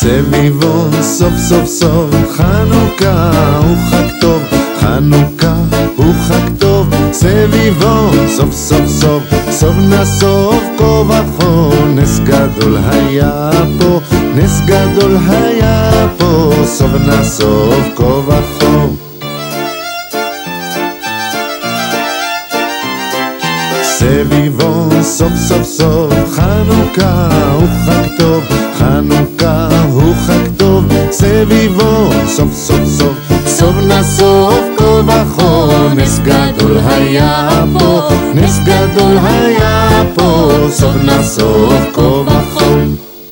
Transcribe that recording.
סביבו סוף סוף סוף חנוכה הוא חג טוב, חנוכה הוא חג טוב, סביבו סוף סוף סוף סוף נסוף כה וכה נס גדול היה פה, נס גדול היה פה, סוף נסוף כה וכה סביבו סוף סוף סוף חנוכה הוא חג טוב, סוף סוף סוף סוף נסוף כה וכה נס גדול היה פה, נס גדול היה פה, סוף וכה